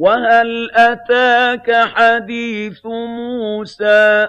وَهَلْ أَتَاكَ حَدِيثُ مُوسَىٰ